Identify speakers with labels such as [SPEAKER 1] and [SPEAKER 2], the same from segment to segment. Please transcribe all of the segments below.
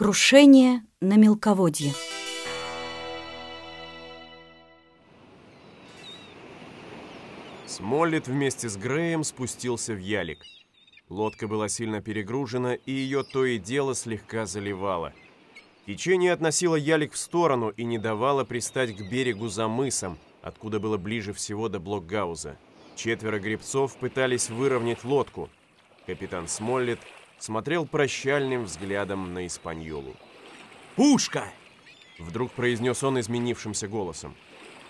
[SPEAKER 1] Крушение на мелководье.
[SPEAKER 2] Смоллет вместе с Греем спустился в ялик. Лодка была сильно перегружена, и ее то и дело слегка заливало. Течение относило ялик в сторону и не давало пристать к берегу за мысом, откуда было ближе всего до Блокгауза. Четверо гребцов пытались выровнять лодку. Капитан Смоллет смотрел прощальным взглядом на Испаньолу.
[SPEAKER 3] «Пушка!»
[SPEAKER 2] Вдруг произнес он изменившимся голосом.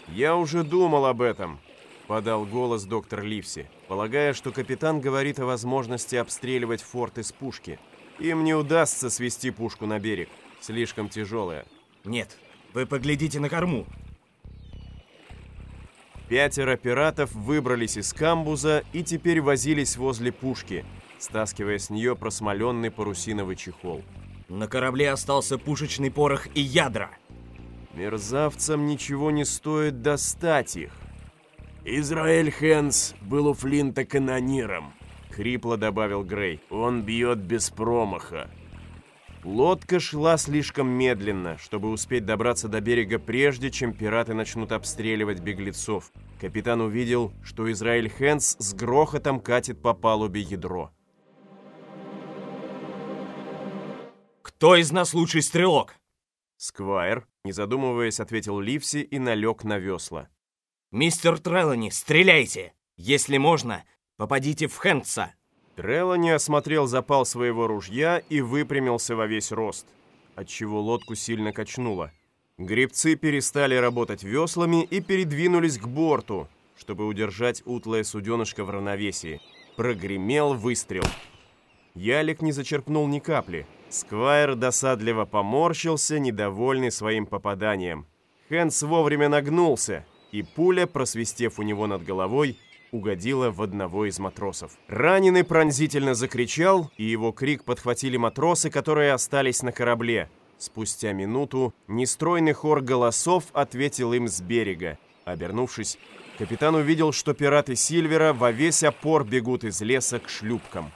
[SPEAKER 2] «Я уже думал об этом», — подал голос доктор Ливси, полагая, что капитан говорит о возможности обстреливать форт из пушки. Им не удастся свести пушку на берег, слишком тяжелая.
[SPEAKER 3] «Нет, вы поглядите на корму».
[SPEAKER 2] Пятеро пиратов выбрались из камбуза и теперь возились возле пушки, стаскивая с нее просмоленный парусиновый чехол.
[SPEAKER 3] На корабле остался пушечный порох и ядра.
[SPEAKER 2] Мерзавцам ничего не стоит достать их.
[SPEAKER 4] Израиль Хэнс был у Флинта канониром.
[SPEAKER 2] Хрипло добавил Грей.
[SPEAKER 4] Он бьет без промаха.
[SPEAKER 2] Лодка шла слишком медленно, чтобы успеть добраться до берега прежде, чем пираты начнут обстреливать беглецов. Капитан увидел, что Израиль Хэнс с грохотом катит по палубе ядро.
[SPEAKER 3] Кто из нас лучший стрелок?
[SPEAKER 2] Сквайр, не задумываясь, ответил Ливси и налег на весла.
[SPEAKER 3] Мистер Треллани, стреляйте! Если можно, попадите в Хэнса.
[SPEAKER 2] Треллани осмотрел запал своего ружья и выпрямился во весь рост, отчего лодку сильно качнуло. Гребцы перестали работать веслами и передвинулись к борту, чтобы удержать утлое суденышко в равновесии. Прогремел выстрел. Ялик не зачерпнул ни капли. Сквайр досадливо поморщился, недовольный своим попаданием. Хэнс вовремя нагнулся, и пуля, просвистев у него над головой, угодила в одного из матросов. Раненый пронзительно закричал, и его крик подхватили матросы, которые остались на корабле. Спустя минуту нестройный хор голосов ответил им с берега. Обернувшись, капитан увидел, что пираты Сильвера во весь опор бегут из леса к шлюпкам.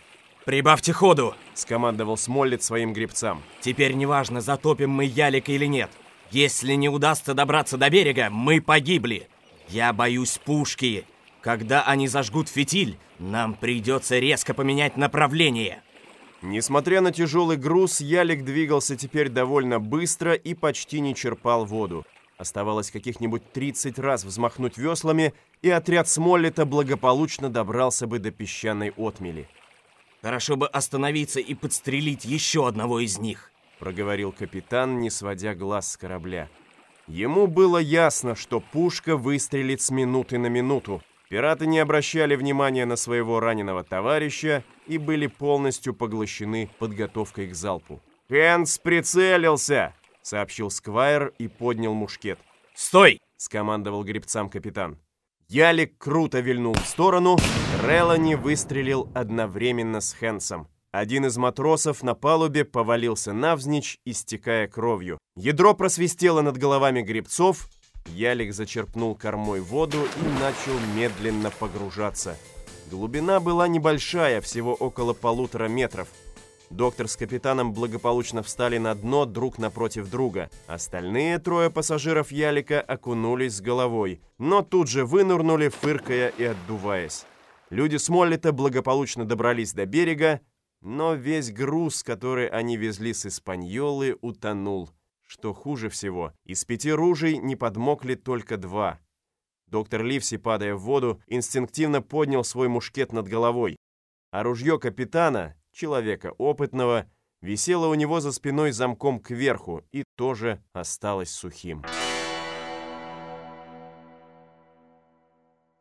[SPEAKER 3] «Прибавьте ходу!»
[SPEAKER 2] — скомандовал Смоллет своим гребцам.
[SPEAKER 3] «Теперь неважно, затопим мы ялик или нет. Если не удастся добраться до берега, мы погибли. Я боюсь пушки. Когда они зажгут фитиль, нам придется резко поменять направление».
[SPEAKER 2] Несмотря на тяжелый груз, ялик двигался теперь довольно быстро и почти не черпал воду. Оставалось каких-нибудь 30 раз взмахнуть веслами, и отряд Смоллета благополучно добрался бы до песчаной отмели.
[SPEAKER 3] Хорошо бы остановиться и подстрелить еще одного из них,
[SPEAKER 2] проговорил капитан, не сводя глаз с корабля. Ему было ясно, что пушка выстрелит с минуты на минуту. Пираты не обращали внимания на своего раненого товарища и были полностью поглощены подготовкой к залпу. «Хэнс прицелился!» — сообщил Сквайр и поднял мушкет.
[SPEAKER 3] «Стой!»
[SPEAKER 2] — скомандовал гребцам капитан. Ялик круто вильнул в сторону, Релани выстрелил одновременно с Хэнсом. Один из матросов на палубе повалился навзничь, истекая кровью. Ядро просвистело над головами гребцов, Ялик зачерпнул кормой воду и начал медленно погружаться. Глубина была небольшая, всего около полутора метров. Доктор с капитаном благополучно встали на дно друг напротив друга. Остальные трое пассажиров Ялика окунулись с головой, но тут же вынырнули, фыркая и отдуваясь. Люди Смоллета благополучно добрались до берега, но весь груз, который они везли с Испаньолы, утонул. Что хуже всего, из пяти ружей не подмокли только два. Доктор Ливси, падая в воду, инстинктивно поднял свой мушкет над головой, а ружье капитана, человека опытного, висело у него за спиной замком кверху и тоже осталось сухим.